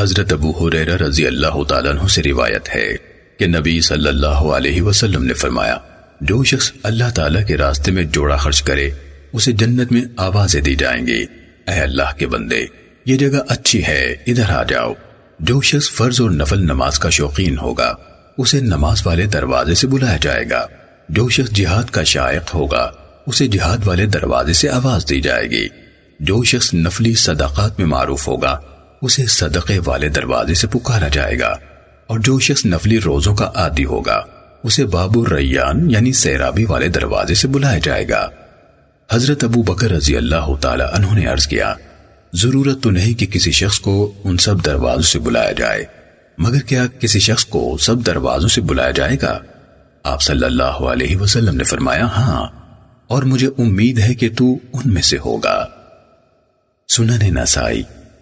حضرت ابو حریرہ رضی اللہ تعالیٰ عنہ سے روایت ہے کہ نبی صلی اللہ علیہ وسلم نے فرمایا، جو شخص اللہ تعالیٰ کے راستے میں جوڑا خرچ کرے، اسے جنت میں آوازیں دی جائیں گی۔ اے اللہ کے بندے، یہ جگہ اچھی ہے، ادھر آ جاؤ۔ جو شخص فرض اور نفل نماز کا شوقین ہوگا، اسے نماز والے دروازے سے بلایا جائے گا۔ جو شخص جہاد کا شائق ہوگا، اسے جہاد والے دروازے سے آواز دی جائے گی۔ جو شخص نفلی صدقات میں معروف ہوگا اسے صدقے والے دروازے سے پکارا جائے گا اور جو شخص نفلی روزوں کا عادی ہوگا، اسے بابو ریان یعنی سیرابی والے دروازے سے بلایا جائے گا۔ حضرت ابو بکر رضی اللہ تعالی عنہ نے عرض کیا، ضرورت تو نہیں کہ کسی شخص کو ان سب دروازوں سے بلایا جائے، مگر کیا کسی شخص کو سب دروازوں سے بلایا جائے گا؟ آپ صلی اللہ علیہ وسلم نے فرمایا ہاں اور مجھے امید ہے کہ تو ان میں سے ہوگا۔ سنن نسائی